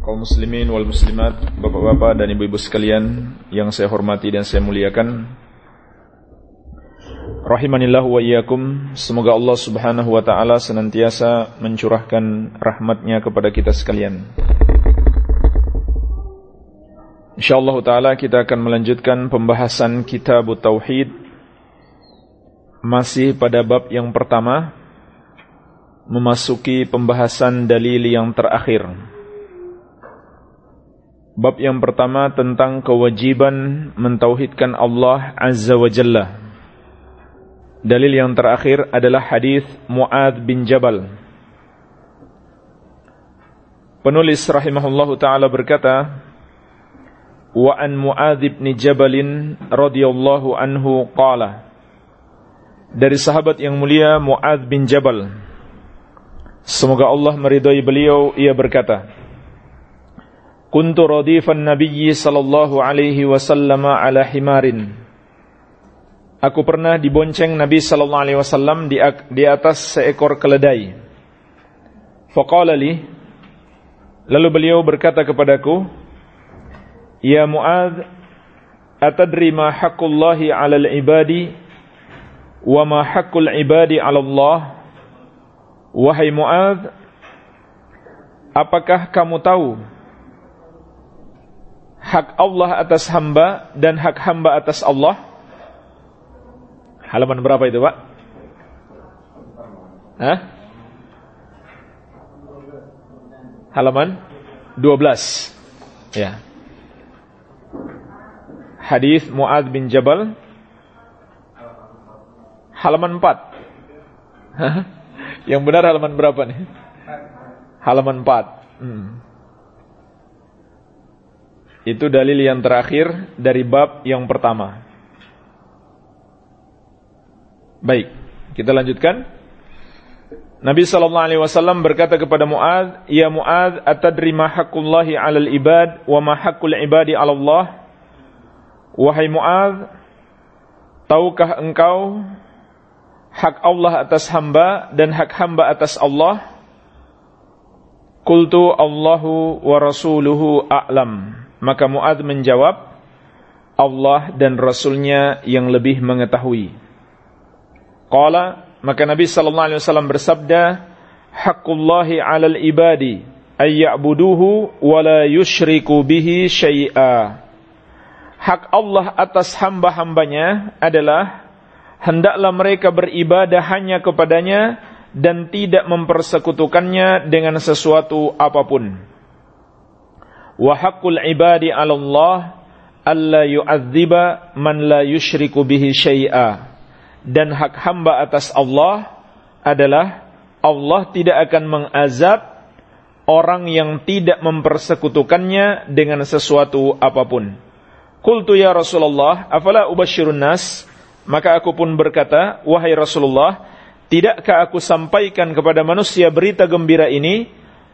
kaum muslimin wal muslimat, bapak-bapak dan ibu-ibu sekalian yang saya hormati dan saya muliakan. Rahimanillah wa iyyakum. Semoga Allah Subhanahu wa taala senantiasa mencurahkan rahmatnya kepada kita sekalian. Insyaallah taala kita akan melanjutkan pembahasan kitab tauhid masih pada bab yang pertama memasuki pembahasan dalil yang terakhir. Bab yang pertama tentang kewajiban mentauhidkan Allah Azza wa Jalla. Dalil yang terakhir adalah hadis Muad bin Jabal. Penulis rahimahullahu taala berkata, "Wa an Muad bin Jabal radhiyallahu anhu qala" Dari sahabat yang mulia Muad bin Jabal. Semoga Allah meridai beliau, ia berkata, Kuntu radifan Nabiyyi sallallahu alaihi wasallam ala himarin. Aku pernah dibonceng Nabi sallallahu alaihi wasallam di, di atas seekor keledai. Faqala li Lalu beliau berkata kepadaku, "Ya Muadz, atadri ma haqqullahi 'alal ibadi wa ma haqqul ibadi 'ala Allah?" Wahai Muadz, apakah kamu tahu hak Allah atas hamba dan hak hamba atas Allah? Halaman berapa itu, Pak? Hah? Halaman 12. Ya. Hadis Muad bin Jabal halaman 4. Yang benar halaman berapa nih? Halaman 4. Hmm. Itu dalil yang terakhir dari bab yang pertama. Baik, kita lanjutkan. Nabi sallallahu alaihi wasallam berkata kepada Muaz, "Ya Muaz, atadri ma haqqullahi 'alal ibad wa ma haqqul ibadi 'ala Allah?" Wahai Muaz, tahukah engkau hak Allah atas hamba dan hak hamba atas Allah? Qultu Allahu wa rasuluhu a'lam. Maka Mu'ad menjawab, Allah dan Rasulnya yang lebih mengetahui. Qala, maka Nabi wasallam bersabda, "Haqqullahi 'alal ibadi ay wa la yusyriku bihi syai'a." Hak Allah atas hamba-hambanya adalah hendaklah mereka beribadah hanya kepadanya dan tidak mempersekutukannya dengan sesuatu apa pun wa haqqul ibadi 'ala Allah alla yu'adziba man la yusyriku bihi syai'a dan hak hamba atas Allah adalah Allah tidak akan mengazab orang yang tidak mempersekutukannya dengan sesuatu apa pun. Qultu ya Rasulullah, afala ubashirun nas? Maka aku pun berkata, wahai Rasulullah, tidakkah aku sampaikan kepada manusia berita gembira ini?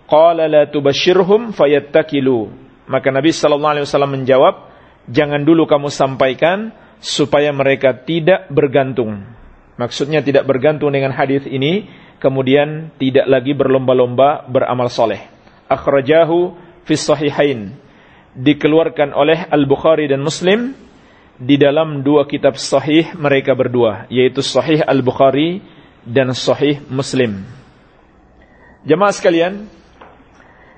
Qala la tubashirhum fayattakilu. Maka Nabi sallallahu alaihi wasallam menjawab, jangan dulu kamu sampaikan supaya mereka tidak bergantung. Maksudnya tidak bergantung dengan hadis ini, kemudian tidak lagi berlomba-lomba beramal soleh. Akhrajahu fi sahihain. Dikeluarkan oleh Al-Bukhari dan Muslim di dalam dua kitab sahih mereka berdua, yaitu Sahih Al-Bukhari dan Sahih Muslim. Jemaah sekalian,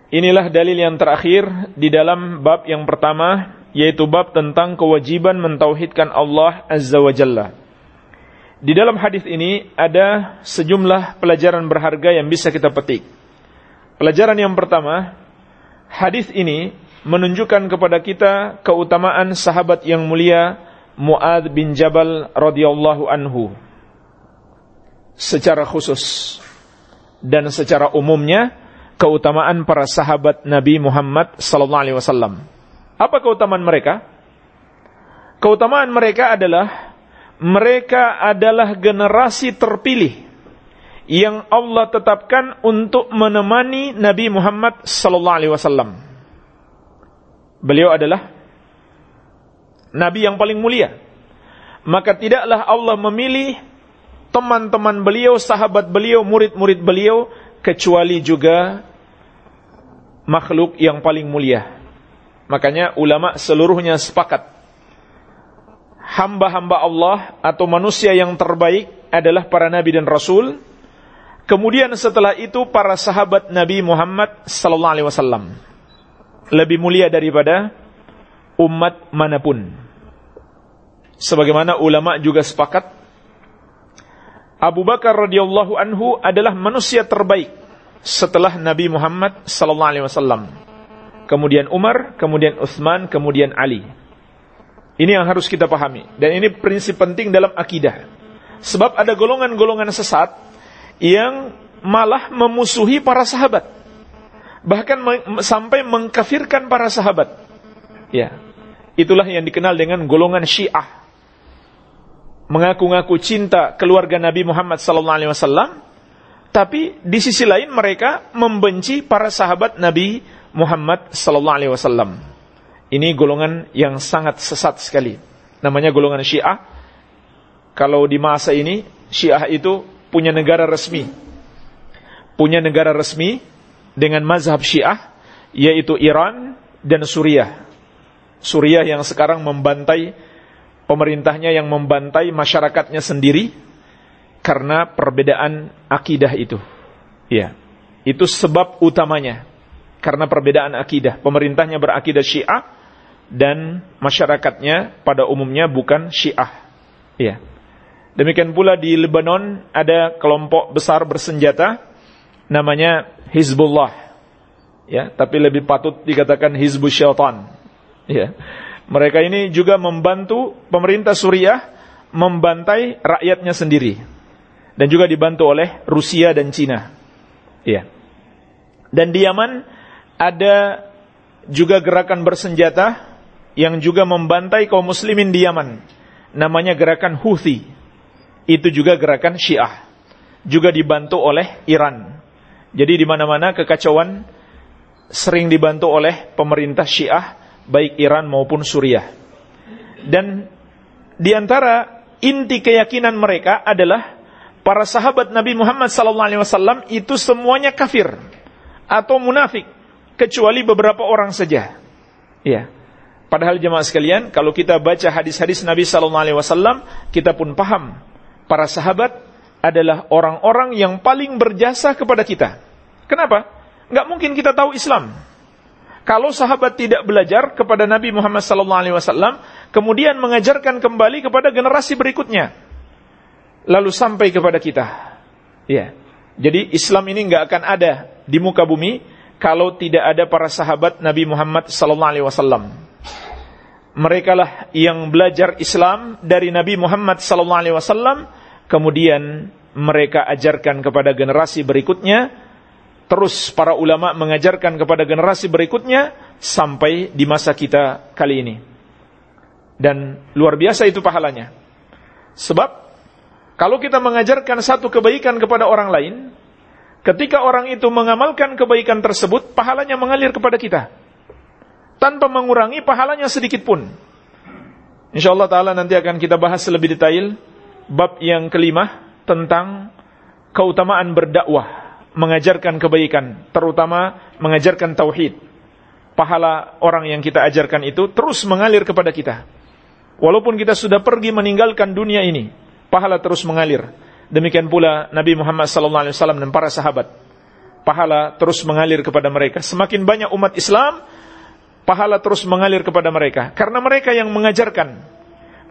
Inilah dalil yang terakhir di dalam bab yang pertama yaitu bab tentang kewajiban mentauhidkan Allah Azza wa Jalla. Di dalam hadis ini ada sejumlah pelajaran berharga yang bisa kita petik. Pelajaran yang pertama, hadis ini menunjukkan kepada kita keutamaan sahabat yang mulia Muad bin Jabal radhiyallahu anhu secara khusus dan secara umumnya keutamaan para sahabat Nabi Muhammad sallallahu alaihi wasallam. Apa keutamaan mereka? Keutamaan mereka adalah mereka adalah generasi terpilih yang Allah tetapkan untuk menemani Nabi Muhammad sallallahu alaihi wasallam. Beliau adalah nabi yang paling mulia. Maka tidaklah Allah memilih teman-teman beliau, sahabat beliau, murid-murid beliau kecuali juga makhluk yang paling mulia. Makanya ulama seluruhnya sepakat hamba-hamba Allah atau manusia yang terbaik adalah para nabi dan rasul. Kemudian setelah itu para sahabat Nabi Muhammad sallallahu alaihi wasallam. Lebih mulia daripada umat mana pun. Sebagaimana ulama juga sepakat Abu Bakar radhiyallahu anhu adalah manusia terbaik setelah Nabi Muhammad sallallahu alaihi wasallam. Kemudian Umar, kemudian Utsman, kemudian Ali. Ini yang harus kita pahami dan ini prinsip penting dalam akidah. Sebab ada golongan-golongan sesat yang malah memusuhi para sahabat. Bahkan sampai mengkafirkan para sahabat. Ya. Itulah yang dikenal dengan golongan Syiah. Mengaku-ngaku cinta keluarga Nabi Muhammad sallallahu alaihi wasallam tapi di sisi lain mereka membenci para sahabat Nabi Muhammad sallallahu alaihi wasallam. Ini golongan yang sangat sesat sekali. Namanya golongan Syiah. Kalau di masa ini Syiah itu punya negara resmi. Punya negara resmi dengan mazhab Syiah yaitu Iran dan Suriah. Suriah yang sekarang membantai pemerintahnya yang membantai masyarakatnya sendiri karena perbedaan akidah itu. Ya. Itu sebab utamanya. Karena perbedaan akidah. Pemerintahnya berakidah Syiah dan masyarakatnya pada umumnya bukan Syiah. Ya. Demikian pula di Lebanon ada kelompok besar bersenjata namanya Hizbullah. Ya, tapi lebih patut dikatakan Hizbus Syaitan. Ya. Mereka ini juga membantu pemerintah Suriah membantai rakyatnya sendiri dan juga dibantu oleh Rusia dan Cina. Iya. Dan di Yaman ada juga gerakan bersenjata yang juga membantai kaum muslimin di Yaman. Namanya gerakan Houthi. Itu juga gerakan Syiah. Juga dibantu oleh Iran. Jadi di mana-mana kekacauan sering dibantu oleh pemerintah Syiah baik Iran maupun Suriah. Dan di antara inti keyakinan mereka adalah para sahabat Nabi Muhammad SAW itu semuanya kafir atau munafik kecuali beberapa orang saja. Ya. Padahal jemaah sekalian, kalau kita baca hadis-hadis Nabi SAW, kita pun paham para sahabat adalah orang-orang yang paling berjasa kepada kita. Kenapa? Enggak mungkin kita tahu Islam. Kalau sahabat tidak belajar kepada Nabi Muhammad SAW, kemudian mengajarkan kembali kepada generasi berikutnya lalu sampai kepada kita. Ya. Jadi Islam ini nggak akan ada di muka bumi kalau tidak ada para sahabat Nabi Muhammad sallallahu alaihi wasallam. Mereka lah yang belajar Islam dari Nabi Muhammad sallallahu alaihi wasallam, kemudian mereka ajarkan kepada generasi berikutnya, terus para ulama mengajarkan kepada generasi berikutnya sampai di masa kita kali ini. Dan luar biasa itu pahalanya. Sebab kalau kita mengajarkan satu kebaikan kepada orang lain, ketika orang itu mengamalkan kebaikan tersebut, pahalanya mengalir kepada kita. Tanpa mengurangi pahalanya sedikit pun. InsyaAllah ta'ala nanti akan kita bahas lebih detail. Bab yang kelima tentang keutamaan berdakwah. Mengajarkan kebaikan. Terutama mengajarkan tauhid. Pahala orang yang kita ajarkan itu terus mengalir kepada kita. Walaupun kita sudah pergi meninggalkan dunia ini pahala terus mengalir. Demikian pula Nabi Muhammad wasallam dan para sahabat. Pahala terus mengalir kepada mereka. Semakin banyak umat Islam, pahala terus mengalir kepada mereka karena mereka yang mengajarkan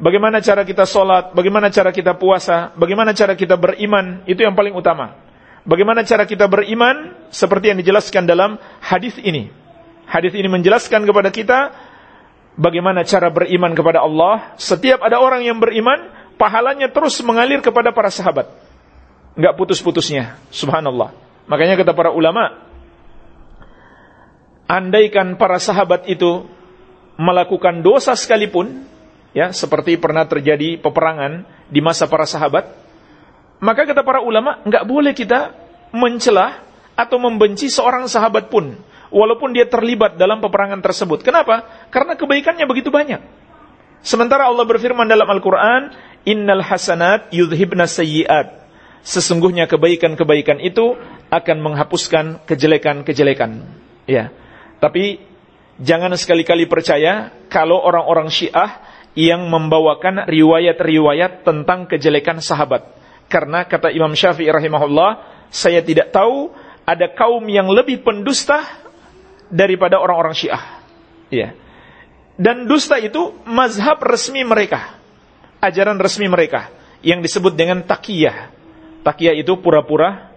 bagaimana cara kita sholat, bagaimana cara kita puasa, bagaimana cara kita beriman, itu yang paling utama. Bagaimana cara kita beriman seperti yang dijelaskan dalam hadis ini. Hadis ini menjelaskan kepada kita bagaimana cara beriman kepada Allah. Setiap ada orang yang beriman, pahalanya terus mengalir kepada para sahabat. Enggak putus-putusnya. Subhanallah. Makanya kata para ulama, andaikan para sahabat itu melakukan dosa sekalipun, ya, seperti pernah terjadi peperangan di masa para sahabat, maka kata para ulama, nggak boleh kita mencelah atau membenci seorang sahabat pun, walaupun dia terlibat dalam peperangan tersebut. Kenapa? Karena kebaikannya begitu banyak. Sementara Allah berfirman dalam Al-Quran, Innal hasanat yudhibna sayyiat. Sesungguhnya kebaikan-kebaikan itu akan menghapuskan kejelekan-kejelekan. Ya. Tapi jangan sekali-kali percaya kalau orang-orang Syiah yang membawakan riwayat-riwayat tentang kejelekan sahabat. Karena kata Imam Syafi'i rahimahullah, saya tidak tahu ada kaum yang lebih pendusta daripada orang-orang Syiah. Ya. Dan dusta itu mazhab resmi mereka. Ajaran resmi mereka yang disebut dengan takiyah. Takiyah itu pura-pura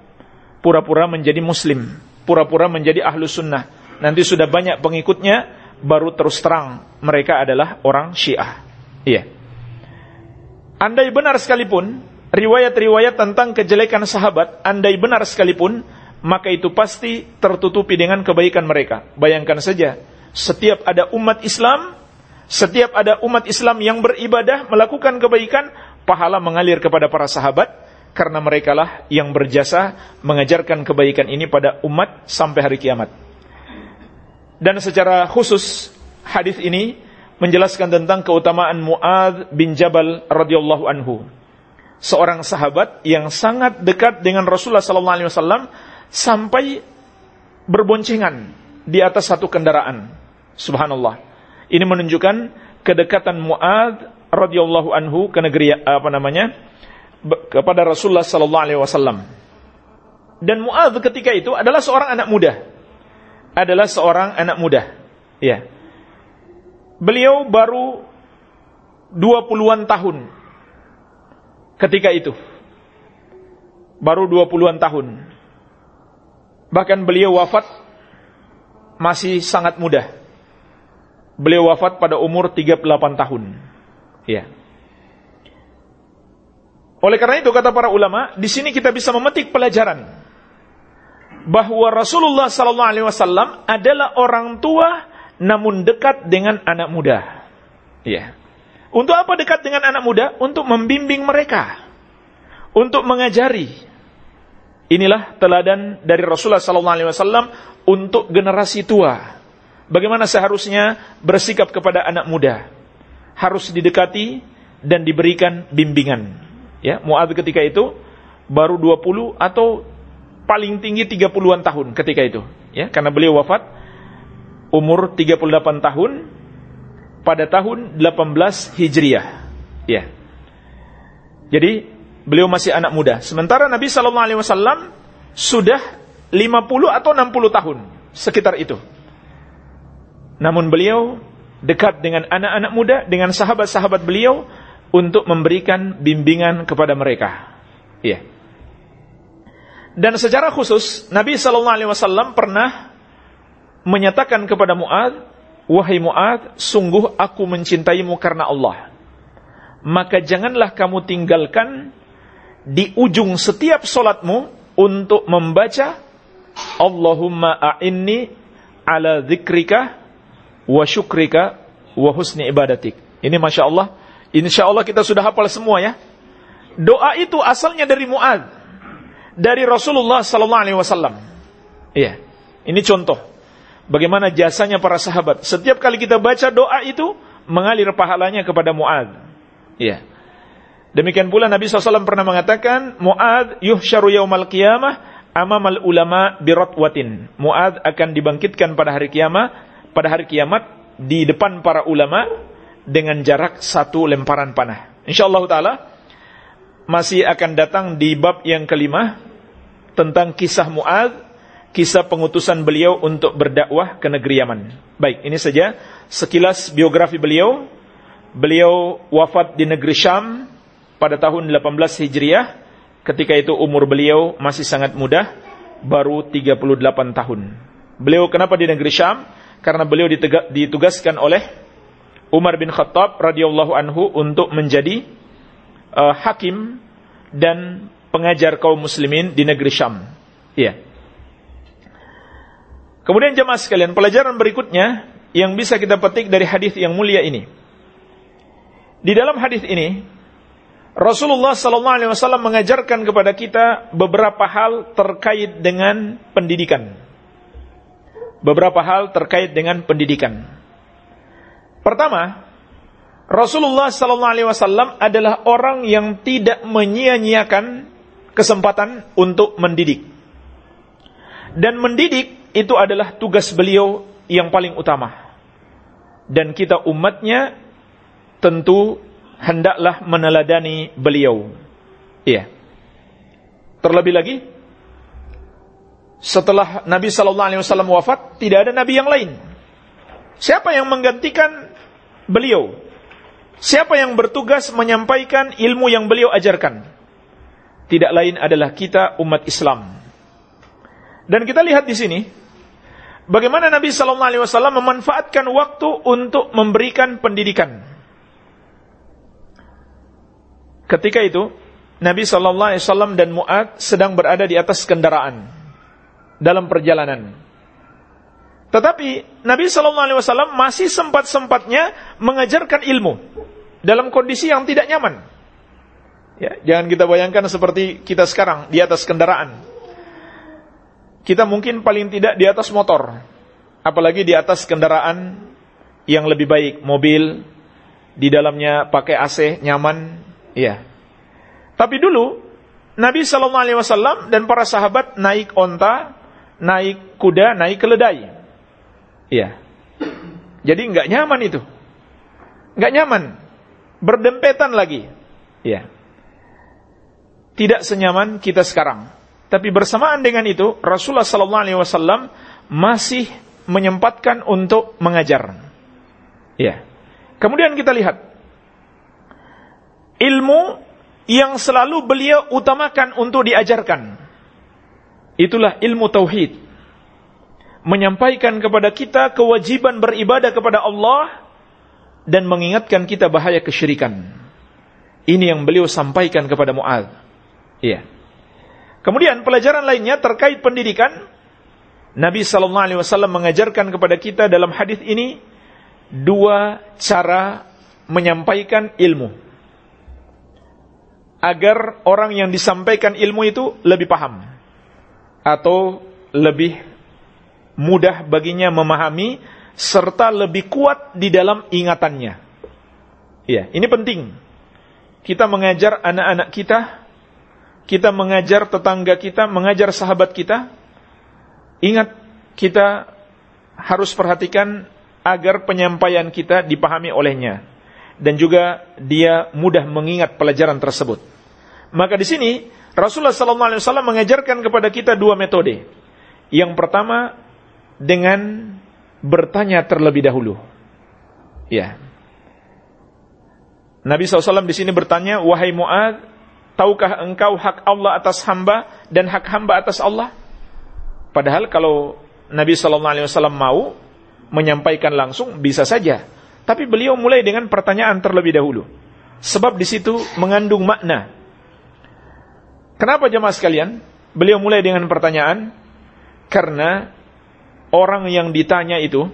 pura-pura menjadi muslim, pura-pura menjadi ahlu sunnah nanti sudah banyak pengikutnya, baru terus terang mereka adalah orang Syiah. Iya. Andai benar sekalipun riwayat-riwayat tentang kejelekan sahabat, andai benar sekalipun, maka itu pasti tertutupi dengan kebaikan mereka. Bayangkan saja, setiap ada umat Islam, setiap ada umat Islam yang beribadah, melakukan kebaikan, pahala mengalir kepada para sahabat, karena merekalah yang berjasa mengajarkan kebaikan ini pada umat sampai hari kiamat. Dan secara khusus hadis ini menjelaskan tentang keutamaan Muad bin Jabal radhiyallahu anhu. Seorang sahabat yang sangat dekat dengan Rasulullah sallallahu alaihi wasallam sampai berboncengan di atas satu kendaraan. Subhanallah. Ini menunjukkan kedekatan Muad radhiyallahu anhu ke negeri apa namanya? kepada Rasulullah sallallahu alaihi wasallam. Dan Muad ketika itu adalah seorang anak muda adalah seorang anak muda. Ya. Beliau baru 20-an tahun ketika itu. Baru 20-an tahun. Bahkan beliau wafat masih sangat muda. Beliau wafat pada umur 38 tahun. Ya. Oleh karena itu kata para ulama, di sini kita bisa memetik pelajaran bahwa Rasulullah sallallahu alaihi wasallam adalah orang tua namun dekat dengan anak muda. Ya. Untuk apa dekat dengan anak muda? Untuk membimbing mereka. Untuk mengajari. Inilah teladan dari Rasulullah sallallahu alaihi wasallam untuk generasi tua. Bagaimana seharusnya bersikap kepada anak muda? Harus didekati dan diberikan bimbingan. Ya, Muadz ketika itu baru 20 atau paling tinggi 30-an tahun ketika itu. Ya karena beliau wafat umur 38 tahun pada tahun 18 Hijriah. Ya. Jadi beliau masih anak muda. Sementara Nabi sallallahu alaihi wasallam sudah 50 atau 60 tahun sekitar itu namun beliau dekat dengan anak-anak muda dengan sahabat-sahabat beliau untuk memberikan bimbingan kepada mereka ya dan secara khusus Nabi Shallallahu Alaihi Wasallam pernah menyatakan kepada Muad, wahai Muad, sungguh aku mencintaimu karena Allah. Maka janganlah kamu tinggalkan di ujung setiap solatmu untuk membaca Allahumma a'inni ala zikrika wa syukrika wa husni ibadatik. Ini Masya Allah. Insya Allah kita sudah hafal semua ya. Doa itu asalnya dari Mu'ad dari Rasulullah sallallahu alaihi wasallam. Iya. Ini contoh bagaimana jasanya para sahabat. Setiap kali kita baca doa itu mengalir pahalanya kepada Muad. Iya. Demikian pula Nabi SAW pernah mengatakan, Muad yuhsyaru yaumal qiyamah amamal ulama biratwatin. Muad akan dibangkitkan pada hari kiamat, pada hari kiamat di depan para ulama dengan jarak satu lemparan panah. Insyaallah taala masih akan datang di bab yang kelima tentang kisah Mu'ad, kisah pengutusan beliau untuk berdakwah ke negeri Yaman. Baik, ini saja sekilas biografi beliau. Beliau wafat di negeri Syam pada tahun 18 Hijriah. Ketika itu umur beliau masih sangat muda, baru 38 tahun. Beliau kenapa di negeri Syam? Karena beliau ditugaskan oleh Umar bin Khattab radhiyallahu anhu untuk menjadi uh, hakim dan pengajar kaum muslimin di negeri Syam. Iya. Kemudian jemaah sekalian, pelajaran berikutnya yang bisa kita petik dari hadis yang mulia ini. Di dalam hadis ini, Rasulullah sallallahu alaihi wasallam mengajarkan kepada kita beberapa hal terkait dengan pendidikan. Beberapa hal terkait dengan pendidikan. Pertama, Rasulullah sallallahu alaihi wasallam adalah orang yang tidak menyia-nyiakan kesempatan untuk mendidik. Dan mendidik itu adalah tugas beliau yang paling utama. Dan kita umatnya tentu hendaklah meneladani beliau. Iya. Terlebih lagi setelah Nabi sallallahu alaihi wasallam wafat, tidak ada nabi yang lain. Siapa yang menggantikan beliau? Siapa yang bertugas menyampaikan ilmu yang beliau ajarkan? Tidak lain adalah kita umat Islam. Dan kita lihat di sini bagaimana Nabi sallallahu alaihi wasallam memanfaatkan waktu untuk memberikan pendidikan. Ketika itu Nabi sallallahu alaihi wasallam dan Muad sedang berada di atas kendaraan dalam perjalanan. Tetapi Nabi sallallahu alaihi wasallam masih sempat-sempatnya mengajarkan ilmu dalam kondisi yang tidak nyaman. Ya, jangan kita bayangkan seperti kita sekarang di atas kendaraan kita mungkin paling tidak di atas motor, apalagi di atas kendaraan yang lebih baik, mobil, di dalamnya pakai AC nyaman, iya. Tapi dulu Nabi Shallallahu Alaihi Wasallam dan para sahabat naik onta, naik kuda, naik keledai, iya. Jadi nggak nyaman itu, nggak nyaman, berdempetan lagi, iya. Tidak senyaman kita sekarang. Tapi bersamaan dengan itu, Rasulullah sallallahu alaihi wasallam masih menyempatkan untuk mengajar. Ya. Kemudian kita lihat ilmu yang selalu beliau utamakan untuk diajarkan. Itulah ilmu tauhid. Menyampaikan kepada kita kewajiban beribadah kepada Allah dan mengingatkan kita bahaya kesyirikan. Ini yang beliau sampaikan kepada Muaz. Iya. Kemudian pelajaran lainnya terkait pendidikan, Nabi Sallallahu Alaihi Wasallam mengajarkan kepada kita dalam hadis ini dua cara menyampaikan ilmu agar orang yang disampaikan ilmu itu lebih paham atau lebih mudah baginya memahami serta lebih kuat di dalam ingatannya. Ya, ini penting. Kita mengajar anak-anak kita kita mengajar tetangga kita, mengajar sahabat kita, ingat kita harus perhatikan agar penyampaian kita dipahami olehnya dan juga dia mudah mengingat pelajaran tersebut. Maka di sini Rasulullah SAW mengajarkan kepada kita dua metode. Yang pertama dengan bertanya terlebih dahulu. Ya. Nabi SAW di sini bertanya, wahai Muad, Tahukah engkau hak Allah atas hamba dan hak hamba atas Allah? Padahal kalau Nabi Wasallam mau menyampaikan langsung bisa saja, tapi beliau mulai dengan pertanyaan terlebih dahulu, sebab di situ mengandung makna. Kenapa jemaah sekalian? Beliau mulai dengan pertanyaan karena orang yang ditanya itu,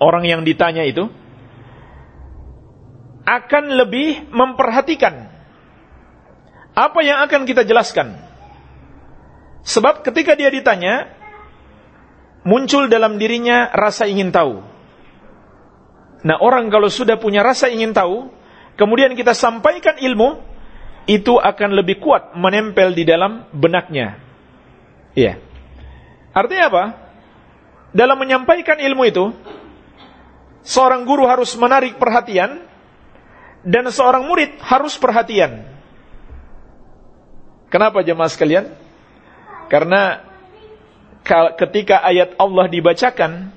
orang yang ditanya itu akan lebih memperhatikan apa yang akan kita jelaskan? Sebab ketika dia ditanya, muncul dalam dirinya rasa ingin tahu. Nah orang kalau sudah punya rasa ingin tahu, kemudian kita sampaikan ilmu, itu akan lebih kuat menempel di dalam benaknya. Iya. Artinya apa? Dalam menyampaikan ilmu itu, seorang guru harus menarik perhatian, dan seorang murid harus perhatian. Kenapa jemaah sekalian? Karena ketika ayat Allah dibacakan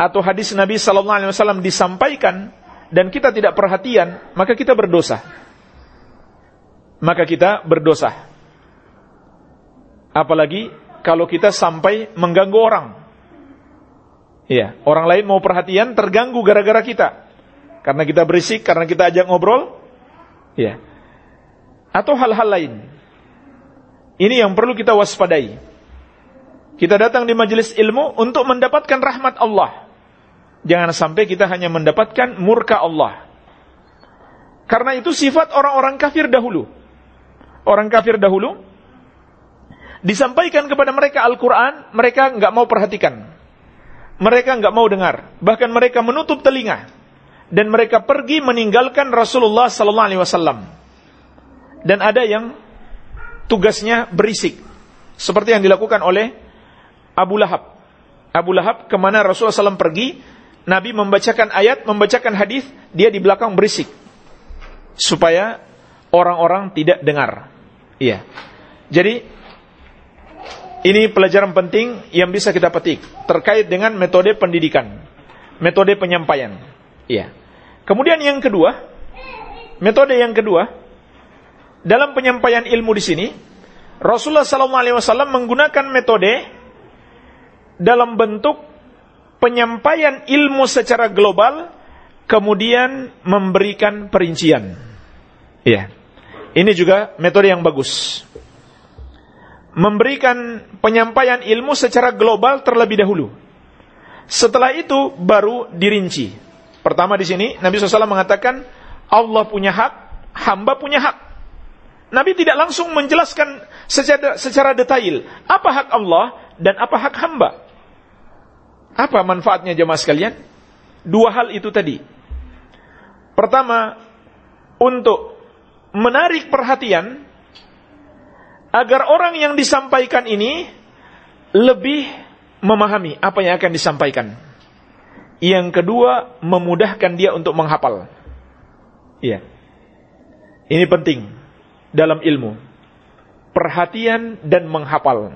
atau hadis Nabi wasallam disampaikan dan kita tidak perhatian, maka kita berdosa. Maka kita berdosa. Apalagi kalau kita sampai mengganggu orang. Iya, orang lain mau perhatian terganggu gara-gara kita. Karena kita berisik, karena kita ajak ngobrol. Iya. Atau hal-hal lain. Ini yang perlu kita waspadai. Kita datang di majelis ilmu untuk mendapatkan rahmat Allah. Jangan sampai kita hanya mendapatkan murka Allah. Karena itu sifat orang-orang kafir dahulu. Orang kafir dahulu disampaikan kepada mereka Al-Quran, mereka nggak mau perhatikan. Mereka nggak mau dengar. Bahkan mereka menutup telinga dan mereka pergi meninggalkan Rasulullah Sallallahu Alaihi Wasallam. Dan ada yang tugasnya berisik, seperti yang dilakukan oleh Abu Lahab. Abu Lahab ke mana Rasulullah SAW pergi, Nabi membacakan ayat, membacakan hadis, dia di belakang berisik supaya orang-orang tidak dengar. Iya. Jadi ini pelajaran penting yang bisa kita petik terkait dengan metode pendidikan, metode penyampaian. Iya. Kemudian yang kedua, metode yang kedua dalam penyampaian ilmu di sini, Rasulullah SAW menggunakan metode dalam bentuk penyampaian ilmu secara global, kemudian memberikan perincian. Iya. Ini juga metode yang bagus. Memberikan penyampaian ilmu secara global terlebih dahulu. Setelah itu baru dirinci. Pertama di sini Nabi SAW mengatakan Allah punya hak, hamba punya hak. Nabi tidak langsung menjelaskan secara, secara detail apa hak Allah dan apa hak hamba. Apa manfaatnya jemaah sekalian? Dua hal itu tadi. Pertama, untuk menarik perhatian agar orang yang disampaikan ini lebih memahami apa yang akan disampaikan. Yang kedua, memudahkan dia untuk menghafal. Iya. Ini penting dalam ilmu. Perhatian dan menghafal.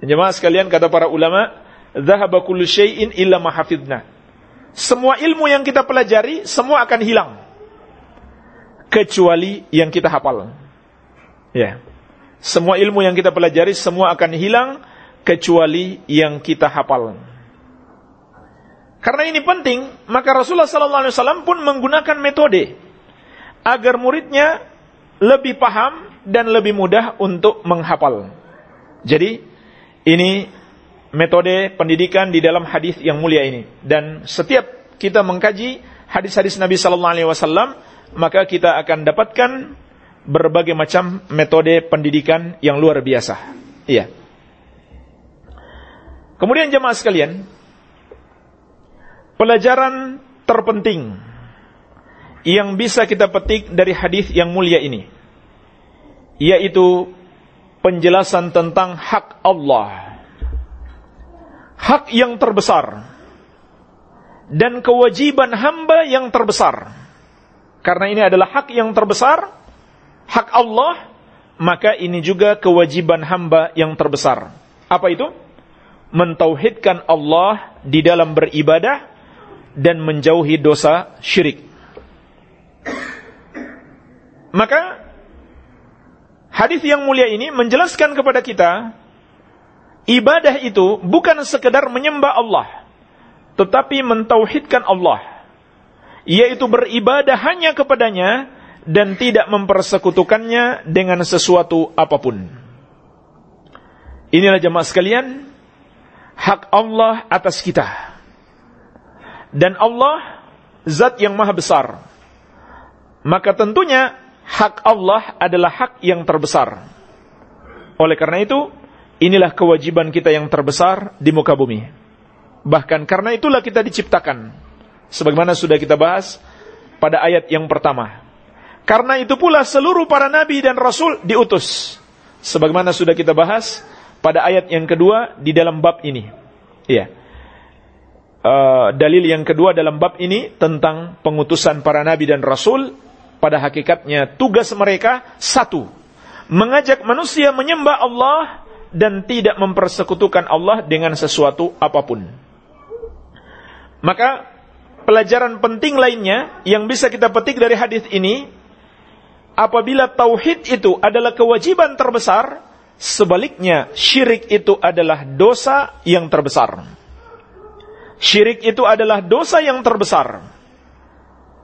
Jemaah sekalian kata para ulama, "Dzahaba kullu syai'in illa ma Semua ilmu yang kita pelajari semua akan hilang kecuali yang kita hafal. Ya. Semua ilmu yang kita pelajari semua akan hilang kecuali yang kita hafal. Karena ini penting, maka Rasulullah wasallam pun menggunakan metode agar muridnya lebih paham dan lebih mudah untuk menghafal. Jadi, ini metode pendidikan di dalam hadis yang mulia ini dan setiap kita mengkaji hadis-hadis Nabi sallallahu alaihi wasallam maka kita akan dapatkan berbagai macam metode pendidikan yang luar biasa. Iya. Kemudian jemaah sekalian, pelajaran terpenting yang bisa kita petik dari hadis yang mulia ini yaitu penjelasan tentang hak Allah. Hak yang terbesar dan kewajiban hamba yang terbesar karena ini adalah hak yang terbesar, hak Allah, maka ini juga kewajiban hamba yang terbesar. Apa itu? Mentauhidkan Allah di dalam beribadah dan menjauhi dosa syirik. Maka hadis yang mulia ini menjelaskan kepada kita ibadah itu bukan sekedar menyembah Allah, tetapi mentauhidkan Allah yaitu beribadah hanya kepadanya dan tidak mempersekutukannya dengan sesuatu apa pun. Inilah jemaah sekalian, hak Allah atas kita. Dan Allah zat yang maha besar. Maka tentunya hak Allah adalah hak yang terbesar. Oleh karena itu, inilah kewajiban kita yang terbesar di muka bumi. Bahkan karena itulah kita diciptakan sebagaimana sudah kita bahas pada ayat yang pertama. Karena itu pula seluruh para nabi dan rasul diutus. Sebagaimana sudah kita bahas pada ayat yang kedua di dalam bab ini. Iya. Uh, dalil yang kedua dalam bab ini tentang pengutusan para nabi dan rasul pada hakikatnya tugas mereka satu mengajak manusia menyembah Allah dan tidak mempersekutukan Allah dengan sesuatu apa pun maka pelajaran penting lainnya yang bisa kita petik dari hadis ini, apabila tauhid itu adalah kewajiban terbesar, sebaliknya syirik itu adalah dosa yang terbesar. Syirik itu adalah dosa yang terbesar.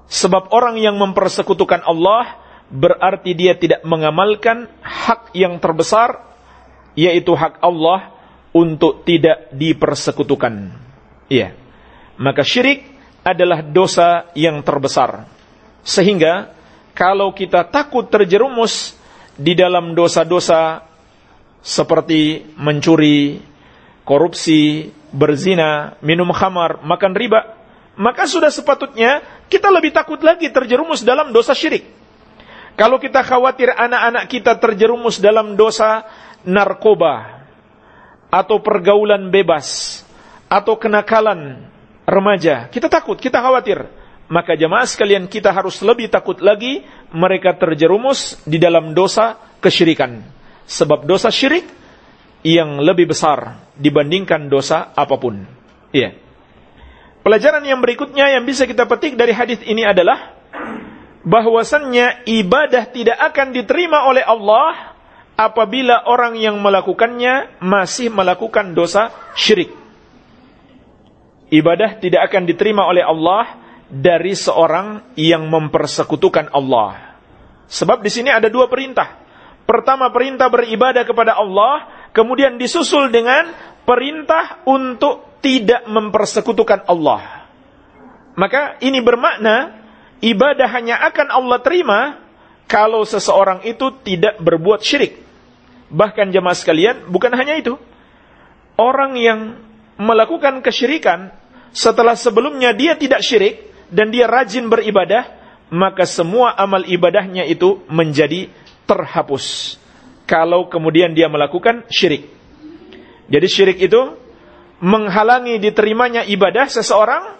Sebab orang yang mempersekutukan Allah berarti dia tidak mengamalkan hak yang terbesar yaitu hak Allah untuk tidak dipersekutukan. Iya. Maka syirik adalah dosa yang terbesar. Sehingga kalau kita takut terjerumus di dalam dosa-dosa seperti mencuri, korupsi, berzina, minum khamar, makan riba, maka sudah sepatutnya kita lebih takut lagi terjerumus dalam dosa syirik. Kalau kita khawatir anak-anak kita terjerumus dalam dosa narkoba atau pergaulan bebas atau kenakalan remaja, kita takut, kita khawatir. Maka jemaah sekalian kita harus lebih takut lagi mereka terjerumus di dalam dosa kesyirikan. Sebab dosa syirik yang lebih besar dibandingkan dosa apa pun. Iya. Pelajaran yang berikutnya yang bisa kita petik dari hadis ini adalah bahwasannya ibadah tidak akan diterima oleh Allah apabila orang yang melakukannya masih melakukan dosa syirik. Ibadah tidak akan diterima oleh Allah dari seorang yang mempersekutukan Allah. Sebab di sini ada dua perintah. Pertama perintah beribadah kepada Allah, kemudian disusul dengan perintah untuk tidak mempersekutukan Allah. Maka ini bermakna ibadah hanya akan Allah terima kalau seseorang itu tidak berbuat syirik. Bahkan jemaah sekalian, bukan hanya itu. Orang yang melakukan kesyirikan setelah sebelumnya dia tidak syirik dan dia rajin beribadah, maka semua amal ibadahnya itu menjadi terhapus. Kalau kemudian dia melakukan syirik. Jadi syirik itu menghalangi diterimanya ibadah seseorang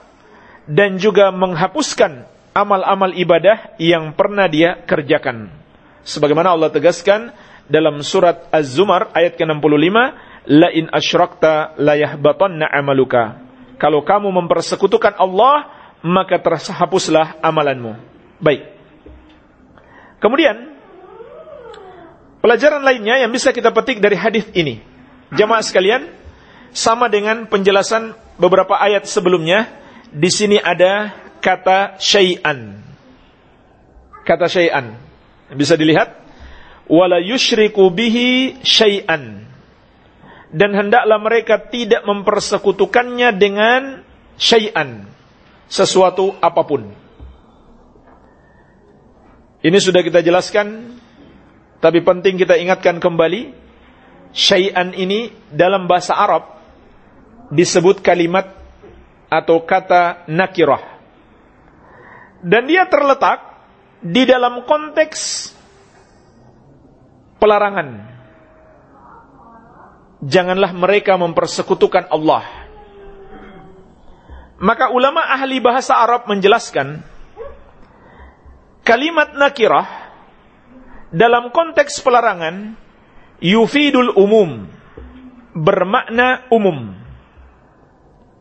dan juga menghapuskan amal-amal ibadah yang pernah dia kerjakan. Sebagaimana Allah tegaskan dalam surat Az-Zumar ayat ke-65, la in asyrakta la yahbatanna amaluka. Kalau kamu mempersekutukan Allah, maka terhapuslah amalanmu. Baik. Kemudian pelajaran lainnya yang bisa kita petik dari hadis ini. Jamaah sekalian, sama dengan penjelasan beberapa ayat sebelumnya, di sini ada kata syai'an. Kata syai'an. Bisa dilihat wala yusyriku bihi syai'an. Dan hendaklah mereka tidak mempersekutukannya dengan syai'an. Sesuatu apa pun. Ini sudah kita jelaskan tapi penting kita ingatkan kembali syai'an ini dalam bahasa Arab disebut kalimat atau kata nakirah dan dia terletak di dalam konteks pelarangan. Janganlah mereka mempersekutukan Allah. Maka ulama ahli bahasa Arab menjelaskan kalimat nakirah dalam konteks pelarangan yufidul umum bermakna umum.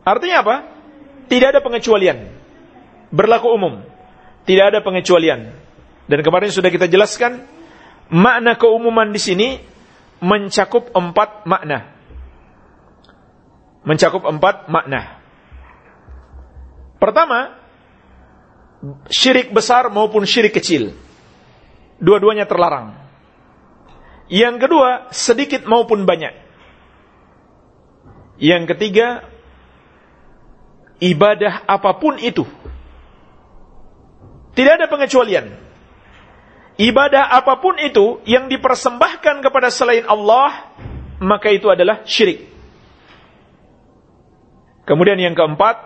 Artinya apa? Tidak ada pengecualian. Berlaku umum. Tidak ada pengecualian. Dan kemarin sudah kita jelaskan makna keumuman di sini mencakup empat makna. Mencakup empat makna. Pertama, syirik besar maupun syirik kecil. Dua-duanya terlarang. Yang kedua, sedikit maupun banyak. Yang ketiga, ibadah apa pun itu tidak ada pengecualian. Ibadah apa pun itu yang dipersembahkan kepada selain Allah, maka itu adalah syirik. Kemudian yang keempat,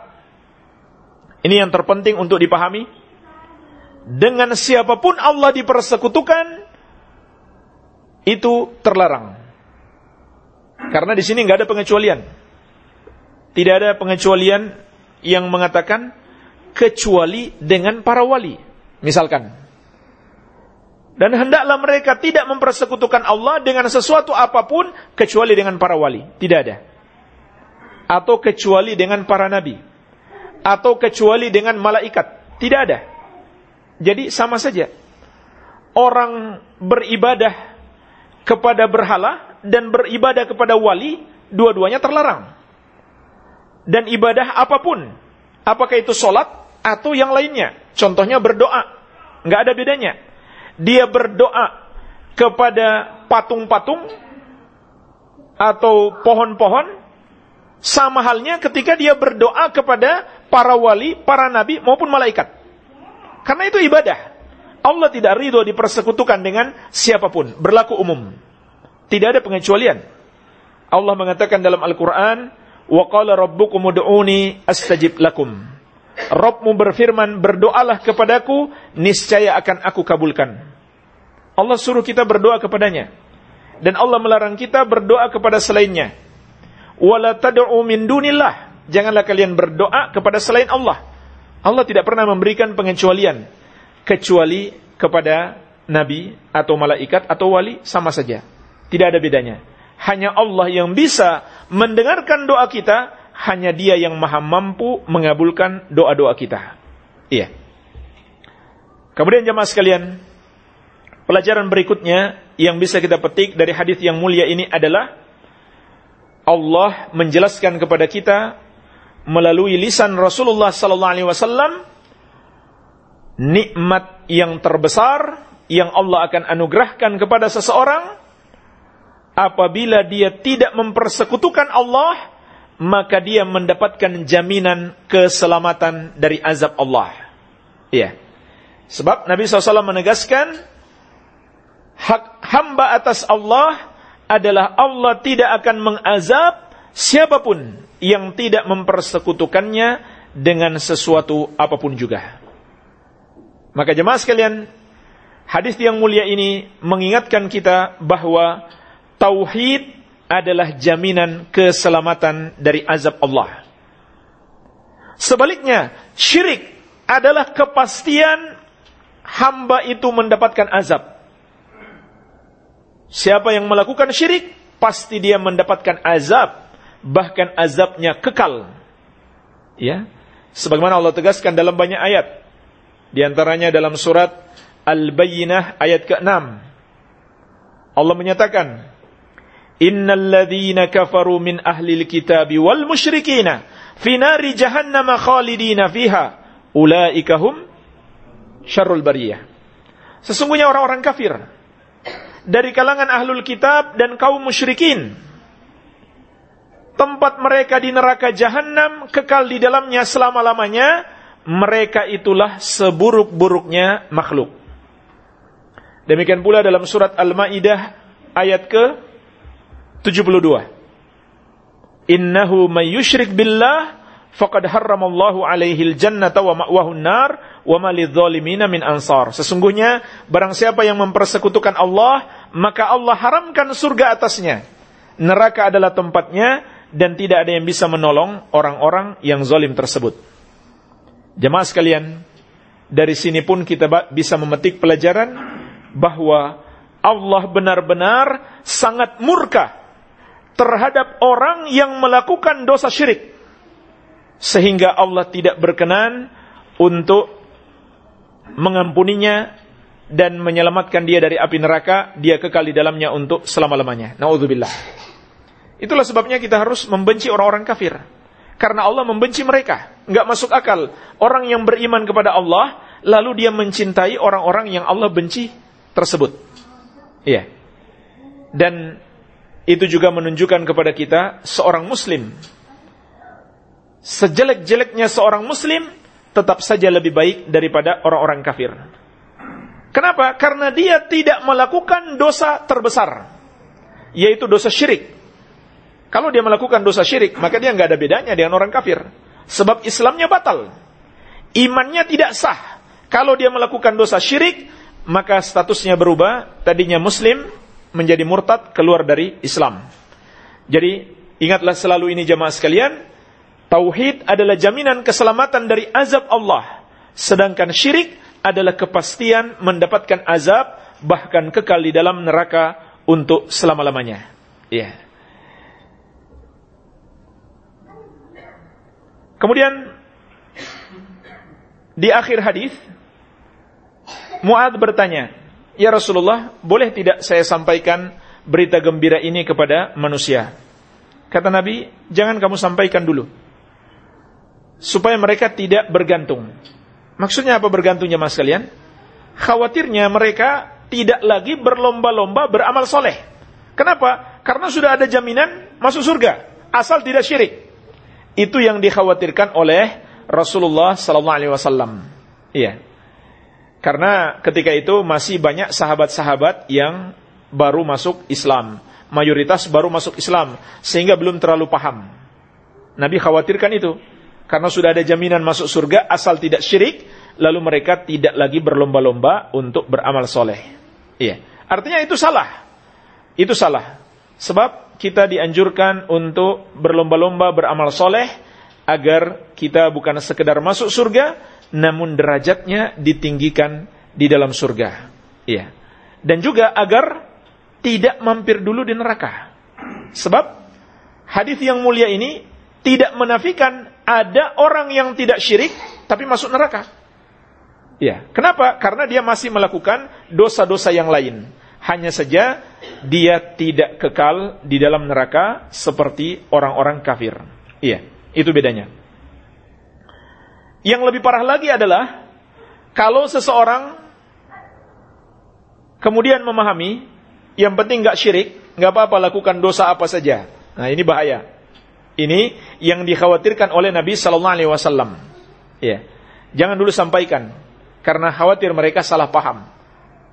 ini yang terpenting untuk dipahami. Dengan siapa pun Allah dipersekutukan, itu terlarang. Karena di sini nggak ada pengecualian. Tidak ada pengecualian yang mengatakan kecuali dengan para wali. Misalkan. Dan hendaklah mereka tidak mempersekutukan Allah dengan sesuatu apa pun kecuali dengan para wali. Tidak ada. Atau kecuali dengan para nabi. Atau kecuali dengan malaikat. Tidak ada. Jadi sama saja. Orang beribadah kepada berhala dan beribadah kepada wali, dua-duanya terlarang. Dan ibadah apa pun, apakah itu solat, atau yang lainnya. Contohnya berdoa, nggak ada bedanya. Dia berdoa kepada patung-patung atau pohon-pohon, sama halnya ketika dia berdoa kepada para wali, para nabi maupun malaikat. Karena itu ibadah. Allah tidak ridho dipersekutukan dengan siapa pun, berlaku umum. Tidak ada pengecualian. Allah mengatakan dalam Al-Qur'an, "Wa qala rabbukum ud'uni astajib lakum." Rabbmu berfirman, "Berdoalah kepadaku, niscaya akan aku kabulkan." Allah suruh kita berdoa kepadanya. Dan Allah melarang kita berdoa kepada selainnya. Wala tad'u min dunillah janganlah kalian berdoa kepada selain Allah. Allah tidak pernah memberikan pengecualian kecuali kepada nabi atau malaikat atau wali sama saja. Tidak ada bedanya. Hanya Allah yang bisa mendengarkan doa kita, hanya Dia yang maha mampu mengabulkan doa-doa kita. Iya. Kemudian jemaah sekalian, pelajaran berikutnya yang bisa kita petik dari hadis yang mulia ini adalah Allah menjelaskan kepada kita melalui lisan Rasulullah sallallahu alaihi wasallam nikmat yang terbesar yang Allah akan anugerahkan kepada seseorang apabila dia tidak mempersekutukan Allah maka dia mendapatkan jaminan keselamatan dari azab Allah. Iya. Sebab Nabi SAW menegaskan hak hamba atas Allah adalah Allah tidak akan mengazab siapa pun yang tidak mempersekutukannya dengan sesuatu apa pun juga. Maka jemaah sekalian, hadis yang mulia ini mengingatkan kita bahwa tauhid adalah jaminan keselamatan dari azab Allah. Sebaliknya, syirik adalah kepastian hamba itu mendapatkan azab. Siapa yang melakukan syirik, pasti dia mendapatkan azab bahkan azabnya kekal. Ya. Sebagaimana Allah tegaskan dalam banyak ayat. Di antaranya dalam surat Al-Bayyinah ayat ke-6. Allah menyatakan, Innal ladhina kafaru min ahlil kitabi wal musyrikina fi nari jahannama khalidina fiha ulaika hum syarrul bariyah. Sesungguhnya orang-orang kafir dari kalangan ahlul kitab dan kaum musyrikin tempat mereka di neraka jahanam, kekal di dalamnya selama-lamanya, mereka itulah seburuk-buruknya makhluk. Demikian pula dalam surat Al-Maidah ayat ke 72. Innahu may yushrik billah faqad harramallahu alaihi al-jannata wa ma'wahu an-nar wa ma min ansar. Sesungguhnya barang siapa yang mempersekutukan Allah, maka Allah haramkan surga atasnya. Neraka adalah tempatnya dan tidak ada yang bisa menolong orang-orang yang zalim tersebut. Jemaah sekalian, dari sini pun kita bisa memetik pelajaran bahwa Allah benar-benar sangat murka terhadap orang yang melakukan dosa syirik. Sehingga Allah tidak berkenan untuk mengampuninya dan menyelamatkan dia dari api neraka, dia kekal di dalamnya untuk selama-lamanya. Nauzubillah. Itulah sebabnya kita harus membenci orang-orang kafir. Karena Allah membenci mereka. Nggak masuk akal. Orang yang beriman kepada Allah, lalu dia mencintai orang-orang yang Allah benci tersebut. Iya. Dan itu juga menunjukkan kepada kita seorang muslim. Sejelek-jeleknya seorang muslim, tetap saja lebih baik daripada orang-orang kafir. Kenapa? Karena dia tidak melakukan dosa terbesar. Yaitu dosa syirik. Kalau dia melakukan dosa syirik, maka dia nggak ada bedanya dengan orang kafir. Sebab Islamnya batal. Imannya tidak sah. Kalau dia melakukan dosa syirik, maka statusnya berubah. Tadinya muslim, menjadi murtad, keluar dari Islam. Jadi, ingatlah selalu ini jamaah sekalian. Tauhid adalah jaminan keselamatan dari azab Allah. Sedangkan syirik adalah kepastian mendapatkan azab, bahkan kekal di dalam neraka untuk selama-lamanya. Ya. Kemudian di akhir hadis Muad bertanya, "Ya Rasulullah, boleh tidak saya sampaikan berita gembira ini kepada manusia?" Kata Nabi, "Jangan kamu sampaikan dulu. Supaya mereka tidak bergantung." Maksudnya apa bergantungnya Mas kalian? Khawatirnya mereka tidak lagi berlomba-lomba beramal soleh. Kenapa? Karena sudah ada jaminan masuk surga, asal tidak syirik. Itu yang dikhawatirkan oleh Rasulullah wasallam. Iya. Karena ketika itu masih banyak sahabat-sahabat yang baru masuk Islam. Mayoritas baru masuk Islam sehingga belum terlalu paham. Nabi khawatirkan itu karena sudah ada jaminan masuk surga asal tidak syirik, lalu mereka tidak lagi berlomba-lomba untuk beramal soleh. Iya, artinya itu salah. Itu salah. Sebab kita dianjurkan untuk berlomba-lomba beramal soleh agar kita bukan sekedar masuk surga, namun derajatnya ditinggikan di dalam surga. Iya. Dan juga agar tidak mampir dulu di neraka. Sebab hadis yang mulia ini tidak menafikan ada orang yang tidak syirik tapi masuk neraka. Ya, kenapa? Karena dia masih melakukan dosa-dosa yang lain. Hanya saja dia tidak kekal di dalam neraka seperti orang-orang kafir. Iya, itu bedanya. Yang lebih parah lagi adalah kalau seseorang kemudian memahami yang penting nggak syirik, nggak apa-apa lakukan dosa apa saja. Nah ini bahaya. Ini yang dikhawatirkan oleh Nabi Sallallahu Alaihi Wasallam. Ya, jangan dulu sampaikan karena khawatir mereka salah paham.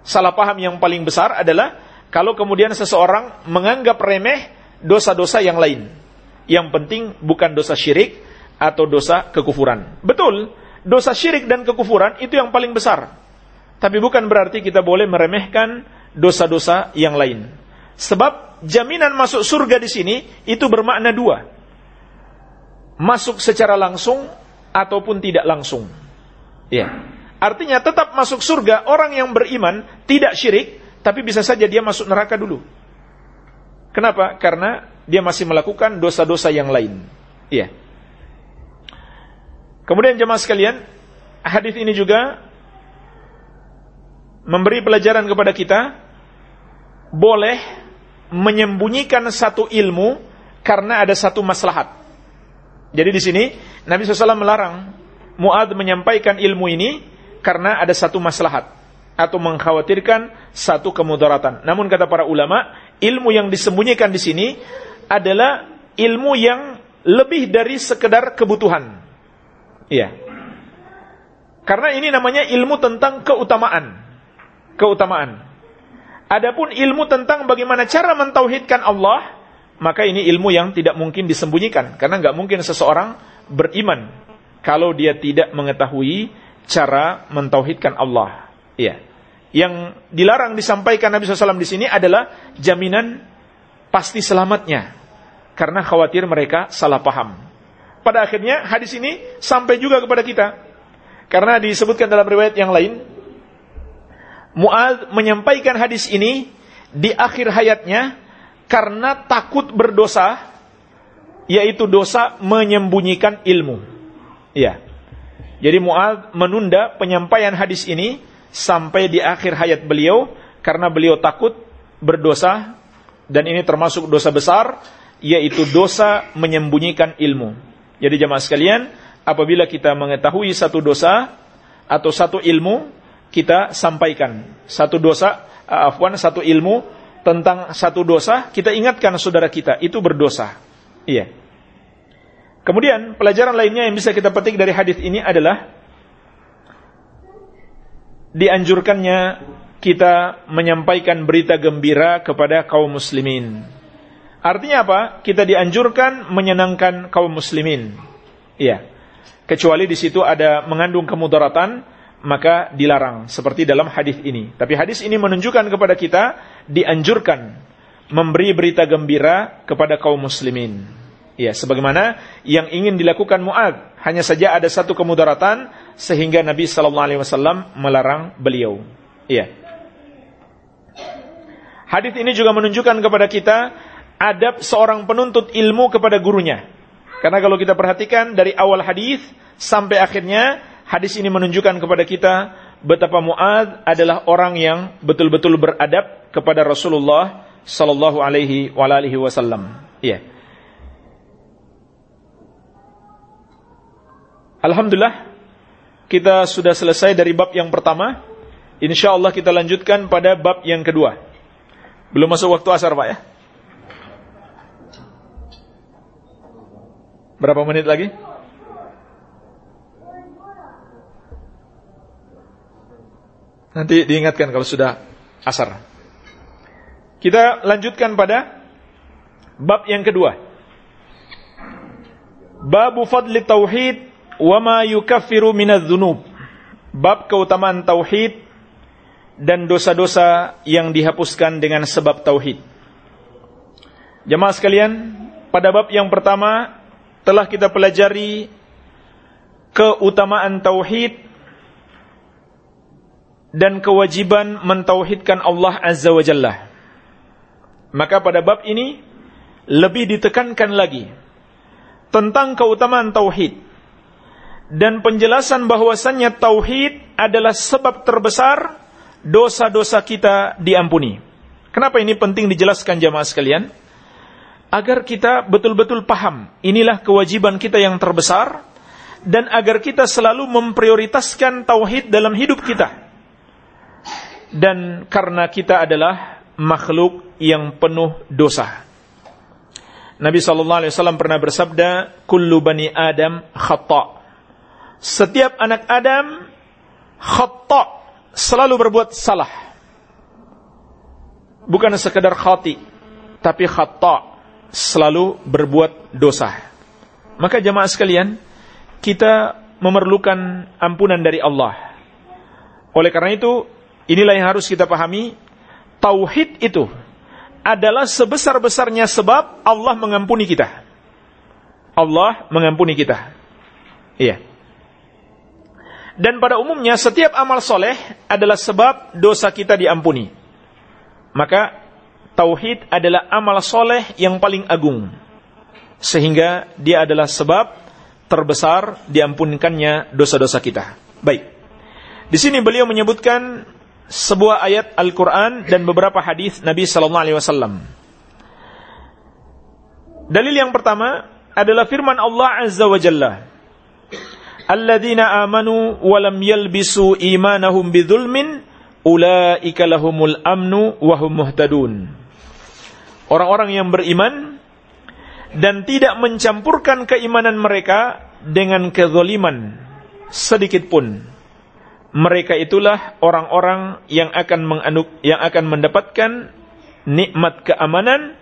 Salah paham yang paling besar adalah kalau kemudian seseorang menganggap remeh dosa-dosa yang lain. Yang penting bukan dosa syirik atau dosa kekufuran. Betul, dosa syirik dan kekufuran itu yang paling besar. Tapi bukan berarti kita boleh meremehkan dosa-dosa yang lain. Sebab jaminan masuk surga di sini itu bermakna dua. Masuk secara langsung ataupun tidak langsung. Ya. Artinya tetap masuk surga orang yang beriman tidak syirik, tapi bisa saja dia masuk neraka dulu. Kenapa? Karena dia masih melakukan dosa-dosa yang lain. Iya. Kemudian jemaah sekalian, hadis ini juga memberi pelajaran kepada kita boleh menyembunyikan satu ilmu karena ada satu maslahat. Jadi di sini Nabi SAW melarang Muad menyampaikan ilmu ini karena ada satu maslahat atau mengkhawatirkan satu kemudaratan. Namun kata para ulama, ilmu yang disembunyikan di sini adalah ilmu yang lebih dari sekedar kebutuhan. Iya. Karena ini namanya ilmu tentang keutamaan. Keutamaan. Adapun ilmu tentang bagaimana cara mentauhidkan Allah, maka ini ilmu yang tidak mungkin disembunyikan karena nggak mungkin seseorang beriman kalau dia tidak mengetahui cara mentauhidkan Allah. Iya. Yang dilarang disampaikan Nabi SAW di sini adalah jaminan pasti selamatnya karena khawatir mereka salah paham. Pada akhirnya hadis ini sampai juga kepada kita karena disebutkan dalam riwayat yang lain Mu'ad menyampaikan hadis ini di akhir hayatnya karena takut berdosa, yaitu dosa menyembunyikan ilmu. Ya. Jadi Mu'ad menunda penyampaian hadis ini sampai di akhir hayat beliau karena beliau takut berdosa dan ini termasuk dosa besar yaitu dosa menyembunyikan ilmu. Jadi jemaah sekalian, apabila kita mengetahui satu dosa atau satu ilmu kita sampaikan satu dosa, uh, afwan satu ilmu tentang satu dosa, kita ingatkan saudara kita itu berdosa. Iya. Kemudian pelajaran lainnya yang bisa kita petik dari hadis ini adalah dianjurkannya kita menyampaikan berita gembira kepada kaum muslimin. Artinya apa? Kita dianjurkan menyenangkan kaum muslimin. Iya. Kecuali di situ ada mengandung kemudaratan, maka dilarang seperti dalam hadis ini. Tapi hadis ini menunjukkan kepada kita dianjurkan memberi berita gembira kepada kaum muslimin. Ya, sebagaimana yang ingin dilakukan Muad, hanya saja ada satu kemudaratan sehingga Nabi wasallam melarang beliau. Iya. Hadis ini juga menunjukkan kepada kita adab seorang penuntut ilmu kepada gurunya. Karena kalau kita perhatikan dari awal hadis sampai akhirnya hadis ini menunjukkan kepada kita betapa Muad adalah orang yang betul-betul beradab kepada Rasulullah sallallahu alaihi wasallam. Iya. Alhamdulillah kita sudah selesai dari bab yang pertama. Insyaallah kita lanjutkan pada bab yang kedua. Belum masuk waktu asar, Pak ya? Berapa menit lagi? Nanti diingatkan kalau sudah asar. Kita lanjutkan pada bab yang kedua. Babu fadli tauhid wa ma yukaffiru minadz-dzunub. Bab keutamaan tauhid dan dosa-dosa yang dihapuskan dengan sebab tauhid. Jemaah sekalian, pada bab yang pertama telah kita pelajari keutamaan tauhid dan kewajiban mentauhidkan Allah Azza wa Jalla. Maka pada bab ini lebih ditekankan lagi tentang keutamaan tauhid dan penjelasan bahwasannya tauhid adalah sebab terbesar dosa-dosa kita diampuni. Kenapa ini penting dijelaskan jamaah sekalian? Agar kita betul-betul paham, inilah kewajiban kita yang terbesar, dan agar kita selalu memprioritaskan tauhid dalam hidup kita. Dan karena kita adalah makhluk yang penuh dosa. Nabi SAW pernah bersabda, Kullu bani Adam khata' setiap anak Adam khata selalu berbuat salah. Bukan sekedar khati, tapi khata selalu berbuat dosa. Maka jemaah sekalian, kita memerlukan ampunan dari Allah. Oleh karena itu, inilah yang harus kita pahami, tauhid itu adalah sebesar-besarnya sebab Allah mengampuni kita. Allah mengampuni kita. Iya. Dan pada umumnya setiap amal soleh adalah sebab dosa kita diampuni. Maka tauhid adalah amal soleh yang paling agung. Sehingga dia adalah sebab terbesar diampunkannya dosa-dosa kita. Baik. Di sini beliau menyebutkan sebuah ayat Al-Quran dan beberapa hadis Nabi Sallallahu Alaihi Wasallam. Dalil yang pertama adalah firman Allah Azza wa Jalla alladzina amanu wa lam yalbisu imanahum bidzulmin ulaika lahumul amnu wa muhtadun. Orang-orang yang beriman dan tidak mencampurkan keimanan mereka dengan kezaliman sedikit pun. Mereka itulah orang-orang yang akan menganuk yang akan mendapatkan nikmat keamanan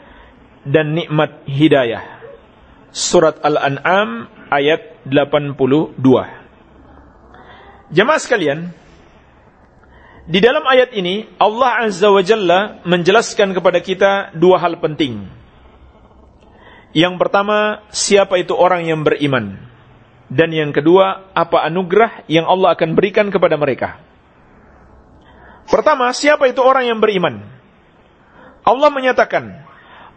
dan nikmat hidayah. Surat Al-An'am ayat 82. Jemaah sekalian, di dalam ayat ini Allah Azza wa Jalla menjelaskan kepada kita dua hal penting. Yang pertama, siapa itu orang yang beriman? Dan yang kedua, apa anugerah yang Allah akan berikan kepada mereka? Pertama, siapa itu orang yang beriman? Allah menyatakan,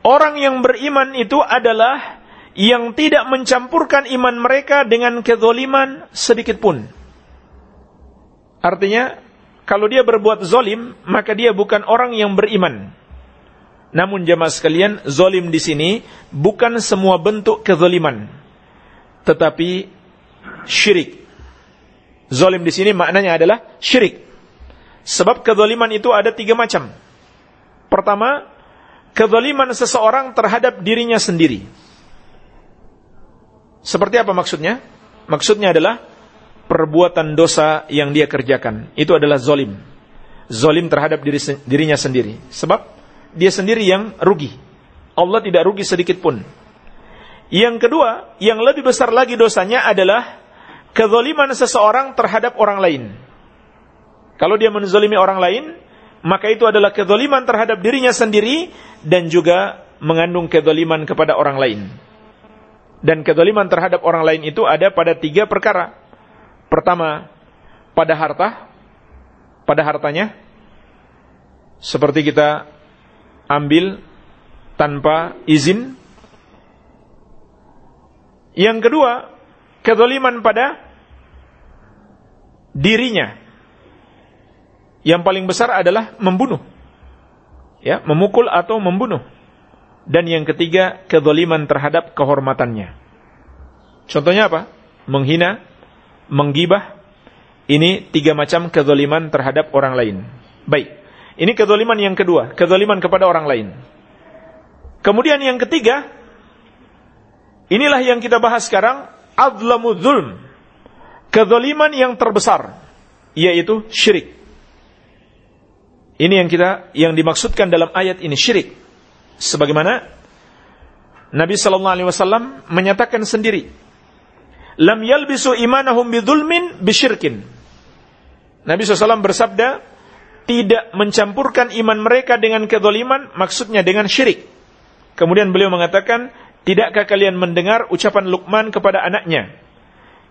orang yang beriman itu adalah yang tidak mencampurkan iman mereka dengan kezoliman sedikit pun. Artinya, kalau dia berbuat zolim, maka dia bukan orang yang beriman. Namun jemaah sekalian, zolim di sini bukan semua bentuk kezoliman, tetapi syirik. Zolim di sini maknanya adalah syirik. Sebab kezoliman itu ada tiga macam. Pertama, kezoliman seseorang terhadap dirinya sendiri seperti apa maksudnya? Maksudnya adalah perbuatan dosa yang dia kerjakan. Itu adalah zolim. Zolim terhadap diri, dirinya sendiri. Sebab dia sendiri yang rugi. Allah tidak rugi sedikit pun. Yang kedua, yang lebih besar lagi dosanya adalah kezoliman seseorang terhadap orang lain. Kalau dia menzolimi orang lain, maka itu adalah kezoliman terhadap dirinya sendiri dan juga mengandung kezoliman kepada orang lain dan kedoliman terhadap orang lain itu ada pada tiga perkara. Pertama, pada harta, pada hartanya, seperti kita ambil tanpa izin. Yang kedua, kedoliman pada dirinya. Yang paling besar adalah membunuh. Ya, memukul atau membunuh dan yang ketiga kezaliman terhadap kehormatannya. Contohnya apa? Menghina, menggibah. Ini tiga macam kezaliman terhadap orang lain. Baik. Ini kezaliman yang kedua, kezaliman kepada orang lain. Kemudian yang ketiga, inilah yang kita bahas sekarang, adlamu zulm. Kezaliman yang terbesar, yaitu syirik. Ini yang kita yang dimaksudkan dalam ayat ini syirik. Sebagaimana Nabi sallallahu alaihi wasallam menyatakan sendiri, "Lam yalbisu imanahum bidzulmin bisyirkin." Nabi SAW bersabda, tidak mencampurkan iman mereka dengan kezaliman, maksudnya dengan syirik. Kemudian beliau mengatakan, tidakkah kalian mendengar ucapan Luqman kepada anaknya?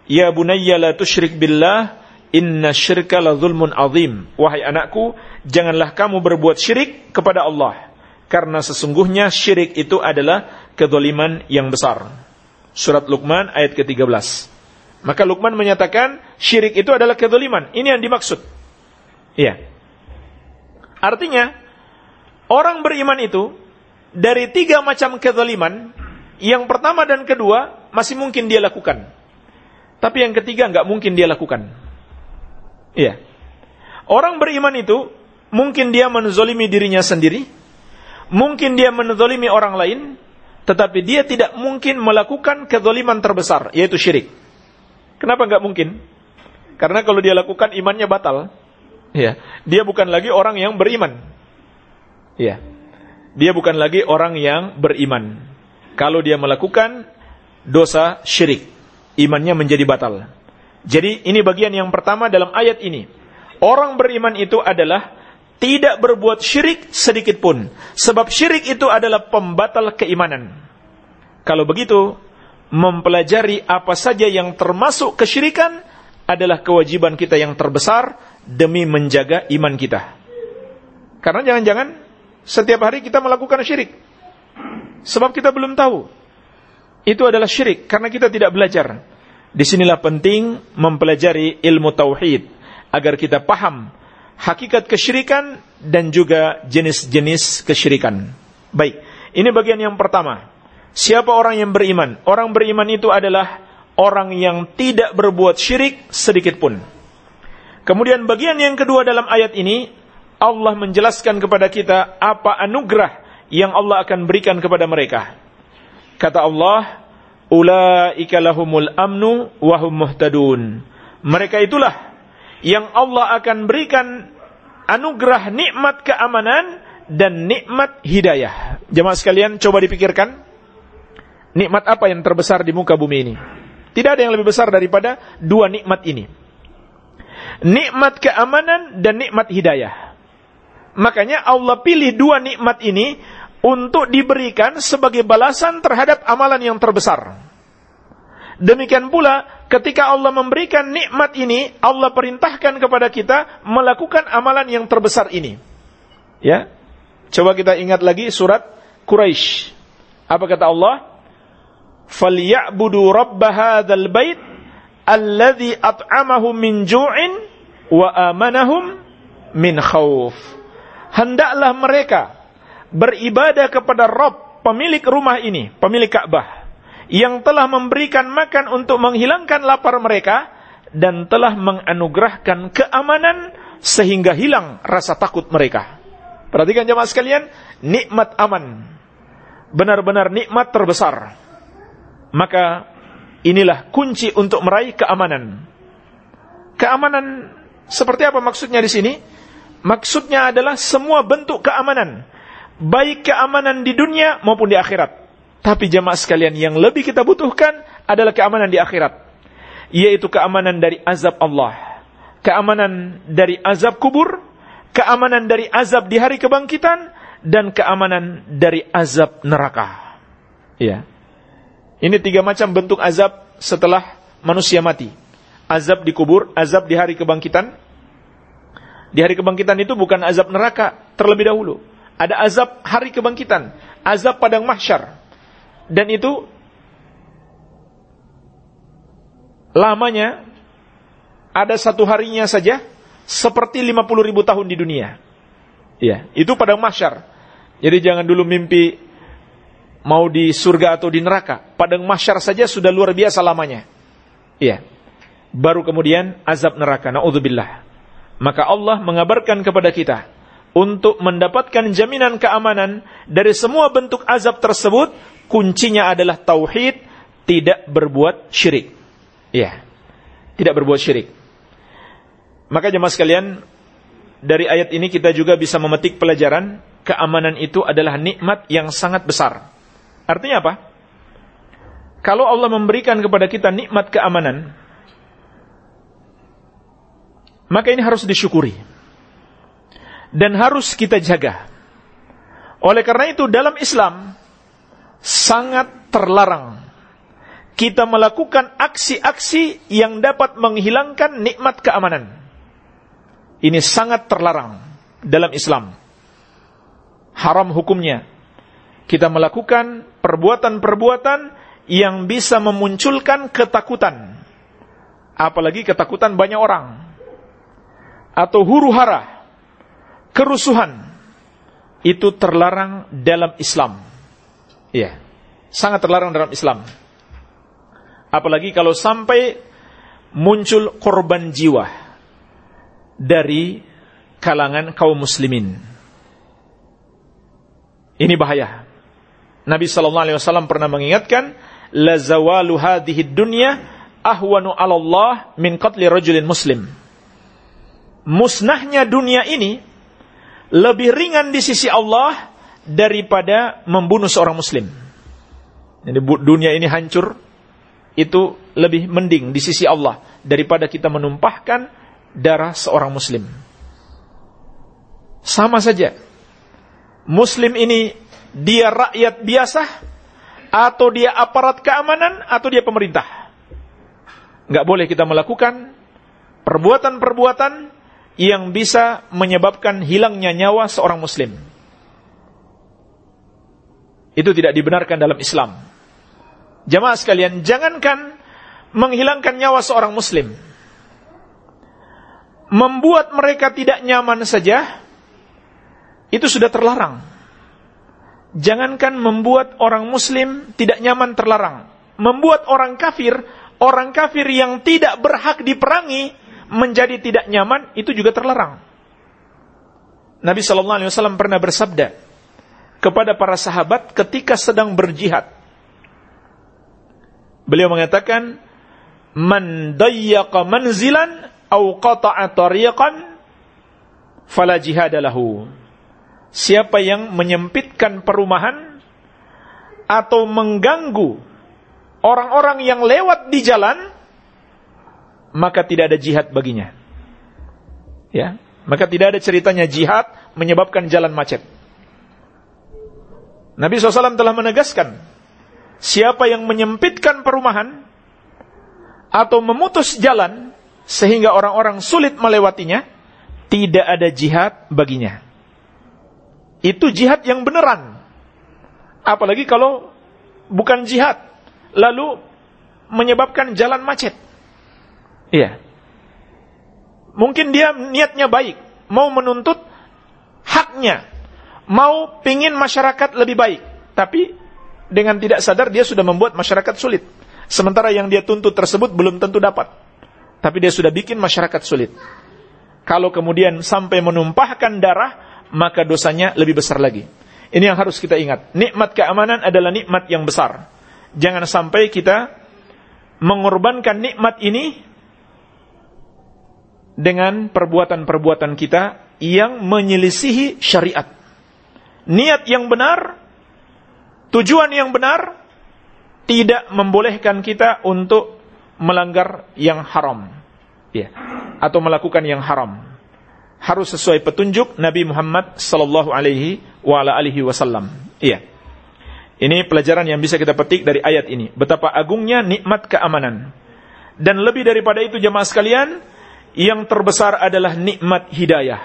Ya bunayya la tusyrik billah, inna syirka la zulmun azim. Wahai anakku, janganlah kamu berbuat syirik kepada Allah. Karena sesungguhnya syirik itu adalah kezaliman yang besar. Surat Luqman ayat ke-13. Maka Luqman menyatakan syirik itu adalah kezaliman. Ini yang dimaksud. Iya. Artinya, orang beriman itu dari tiga macam kezaliman, yang pertama dan kedua masih mungkin dia lakukan. Tapi yang ketiga nggak mungkin dia lakukan. Iya. Orang beriman itu mungkin dia menzolimi dirinya sendiri, mungkin dia menzolimi orang lain, tetapi dia tidak mungkin melakukan kezaliman terbesar, yaitu syirik. Kenapa nggak mungkin? Karena kalau dia lakukan imannya batal. Ya, dia bukan lagi orang yang beriman. Ya. Dia bukan lagi orang yang beriman. Kalau dia melakukan dosa syirik, imannya menjadi batal. Jadi ini bagian yang pertama dalam ayat ini. Orang beriman itu adalah tidak berbuat syirik sedikit pun. Sebab syirik itu adalah pembatal keimanan. Kalau begitu, mempelajari apa saja yang termasuk kesyirikan adalah kewajiban kita yang terbesar demi menjaga iman kita. Karena jangan-jangan setiap hari kita melakukan syirik. Sebab kita belum tahu. Itu adalah syirik karena kita tidak belajar. Di sinilah penting mempelajari ilmu tauhid agar kita paham hakikat kesyirikan dan juga jenis-jenis kesyirikan. Baik, ini bagian yang pertama. Siapa orang yang beriman? Orang beriman itu adalah orang yang tidak berbuat syirik sedikit pun. Kemudian bagian yang kedua dalam ayat ini, Allah menjelaskan kepada kita apa anugerah yang Allah akan berikan kepada mereka. Kata Allah, Ulaika lahumul amnu wahum muhtadun. Mereka itulah yang Allah akan berikan anugerah nikmat keamanan dan nikmat hidayah. Jemaah sekalian coba dipikirkan Nikmat apa yang terbesar di muka bumi ini? Tidak ada yang lebih besar daripada dua nikmat ini. Nikmat keamanan dan nikmat hidayah. Makanya Allah pilih dua nikmat ini untuk diberikan sebagai balasan terhadap amalan yang terbesar. Demikian pula ketika Allah memberikan nikmat ini, Allah perintahkan kepada kita melakukan amalan yang terbesar ini. Ya. Coba kita ingat lagi surat Quraisy. Apa kata Allah? falyabudu rabb hadzal bait alladzi at'amahum min ju'in wa amanahum min. Hendaklah mereka beribadah kepada Rabb pemilik rumah ini, pemilik Ka'bah yang telah memberikan makan untuk menghilangkan lapar mereka dan telah menganugerahkan keamanan sehingga hilang rasa takut mereka. Perhatikan jemaah sekalian, nikmat aman. Benar-benar nikmat terbesar maka inilah kunci untuk meraih keamanan. Keamanan seperti apa maksudnya di sini? Maksudnya adalah semua bentuk keamanan, baik keamanan di dunia maupun di akhirat. Tapi jemaah sekalian yang lebih kita butuhkan adalah keamanan di akhirat, yaitu keamanan dari azab Allah, keamanan dari azab kubur, keamanan dari azab di hari kebangkitan, dan keamanan dari azab neraka. Ya. Ini tiga macam bentuk azab setelah manusia mati. Azab di kubur, azab di hari kebangkitan. Di hari kebangkitan itu bukan azab neraka terlebih dahulu. Ada azab hari kebangkitan, azab padang mahsyar. Dan itu lamanya ada satu harinya saja seperti 50 ribu tahun di dunia. Ya, itu padang mahsyar. Jadi jangan dulu mimpi mau di surga atau di neraka, padang mahsyar saja sudah luar biasa lamanya. Iya. Baru kemudian azab neraka. Nauzubillah. Maka Allah mengabarkan kepada kita untuk mendapatkan jaminan keamanan dari semua bentuk azab tersebut, kuncinya adalah tauhid, tidak berbuat syirik. Iya. Tidak berbuat syirik. Maka jemaah sekalian, dari ayat ini kita juga bisa memetik pelajaran keamanan itu adalah nikmat yang sangat besar. Artinya apa? Kalau Allah memberikan kepada kita nikmat keamanan, maka ini harus disyukuri. Dan harus kita jaga. Oleh karena itu dalam Islam sangat terlarang kita melakukan aksi-aksi yang dapat menghilangkan nikmat keamanan. Ini sangat terlarang dalam Islam. Haram hukumnya. Kita melakukan perbuatan-perbuatan yang bisa memunculkan ketakutan. Apalagi ketakutan banyak orang. Atau huru hara. Kerusuhan. Itu terlarang dalam Islam. Iya. Sangat terlarang dalam Islam. Apalagi kalau sampai muncul korban jiwa dari kalangan kaum muslimin. Ini bahaya. Nabi sallallahu alaihi wasallam pernah mengingatkan, "La zawalu hadhihi dunya ahwanu 'ala Allah min qatli rajulin muslim." Musnahnya dunia ini lebih ringan di sisi Allah daripada membunuh seorang muslim. Jadi dunia ini hancur itu lebih mending di sisi Allah daripada kita menumpahkan darah seorang muslim. Sama saja. Muslim ini dia rakyat biasa atau dia aparat keamanan atau dia pemerintah. Nggak boleh kita melakukan perbuatan-perbuatan yang bisa menyebabkan hilangnya nyawa seorang muslim. Itu tidak dibenarkan dalam Islam. Jamaah sekalian, jangankan menghilangkan nyawa seorang muslim. Membuat mereka tidak nyaman saja, itu sudah terlarang. Jangankan membuat orang muslim tidak nyaman terlarang. Membuat orang kafir, orang kafir yang tidak berhak diperangi, menjadi tidak nyaman, itu juga terlarang. Nabi Shallallahu Alaihi Wasallam pernah bersabda kepada para sahabat ketika sedang berjihad. Beliau mengatakan, "Man dayyaqa manzilan aw qata'a tariqan fala jihadalahu." Siapa yang menyempitkan perumahan atau mengganggu orang-orang yang lewat di jalan, maka tidak ada jihad baginya. Ya, maka tidak ada ceritanya jihad menyebabkan jalan macet. Nabi SAW telah menegaskan siapa yang menyempitkan perumahan atau memutus jalan sehingga orang-orang sulit melewatinya, tidak ada jihad baginya. Itu jihad yang beneran. Apalagi kalau bukan jihad, lalu menyebabkan jalan macet. Iya. Mungkin dia niatnya baik, mau menuntut haknya, mau pingin masyarakat lebih baik, tapi dengan tidak sadar dia sudah membuat masyarakat sulit. Sementara yang dia tuntut tersebut belum tentu dapat. Tapi dia sudah bikin masyarakat sulit. Kalau kemudian sampai menumpahkan darah, maka dosanya lebih besar lagi. Ini yang harus kita ingat. Nikmat keamanan adalah nikmat yang besar. Jangan sampai kita mengorbankan nikmat ini dengan perbuatan-perbuatan kita yang menyelisihi syariat. Niat yang benar tujuan yang benar tidak membolehkan kita untuk melanggar yang haram. Ya atau melakukan yang haram. Harus sesuai petunjuk Nabi Muhammad sallallahu alaihi wasallam. Iya. Ini pelajaran yang bisa kita petik dari ayat ini. Betapa agungnya nikmat keamanan. Dan lebih daripada itu jemaah sekalian yang terbesar adalah nikmat hidayah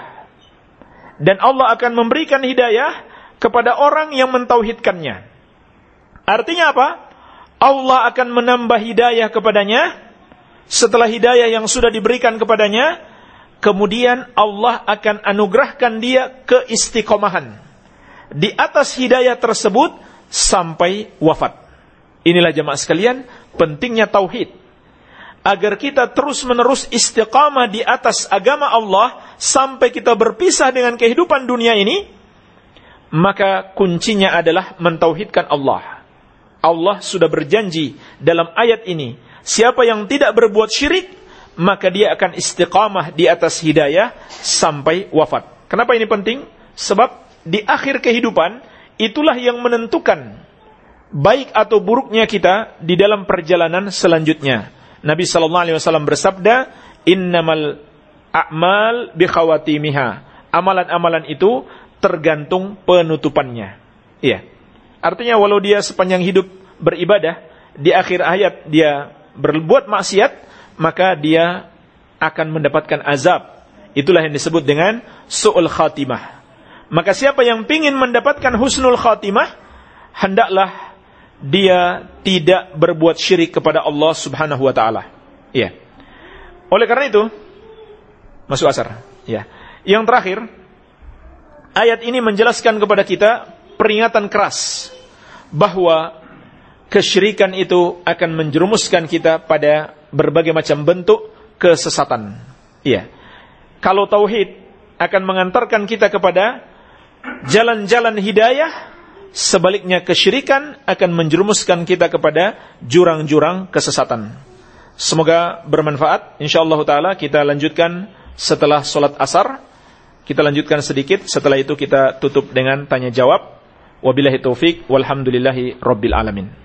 dan Allah akan memberikan hidayah kepada orang yang mentauhidkannya Artinya apa? Allah akan menambah hidayah kepadanya setelah hidayah yang sudah diberikan kepadanya, kemudian Allah akan anugerahkan dia keistiqomahan di atas hidayah tersebut sampai wafat. Inilah jemaah sekalian, pentingnya tauhid. Agar kita terus-menerus istiqamah di atas agama Allah sampai kita berpisah dengan kehidupan dunia ini, maka kuncinya adalah mentauhidkan Allah. Allah sudah berjanji dalam ayat ini, siapa yang tidak berbuat syirik, maka dia akan istiqamah di atas hidayah sampai wafat. Kenapa ini penting? Sebab di akhir kehidupan itulah yang menentukan baik atau buruknya kita di dalam perjalanan selanjutnya. Nabi sallallahu alaihi wasallam bersabda, "Innamal a'mal bi khawatimiha." Amalan-amalan itu tergantung penutupannya. Iya. Artinya walau dia sepanjang hidup beribadah, di akhir hayat dia berbuat maksiat, maka dia akan mendapatkan azab. Itulah yang disebut dengan su'ul khatimah. Maka siapa yang ingin mendapatkan husnul khatimah, hendaklah dia tidak berbuat syirik kepada Allah Subhanahu wa taala. Iya. Oleh karena itu, masuk asar, ya. Yang terakhir, ayat ini menjelaskan kepada kita peringatan keras bahwa kesyirikan itu akan menjerumuskan kita pada berbagai macam bentuk kesesatan. Iya. Kalau tauhid akan mengantarkan kita kepada jalan-jalan hidayah, sebaliknya kesyirikan akan menjerumuskan kita kepada jurang-jurang kesesatan. Semoga bermanfaat. Insyaallah taala kita lanjutkan setelah solat asar. Kita lanjutkan sedikit, setelah itu kita tutup dengan tanya jawab. Wabillahi taufik walhamdulillahi rabbil alamin.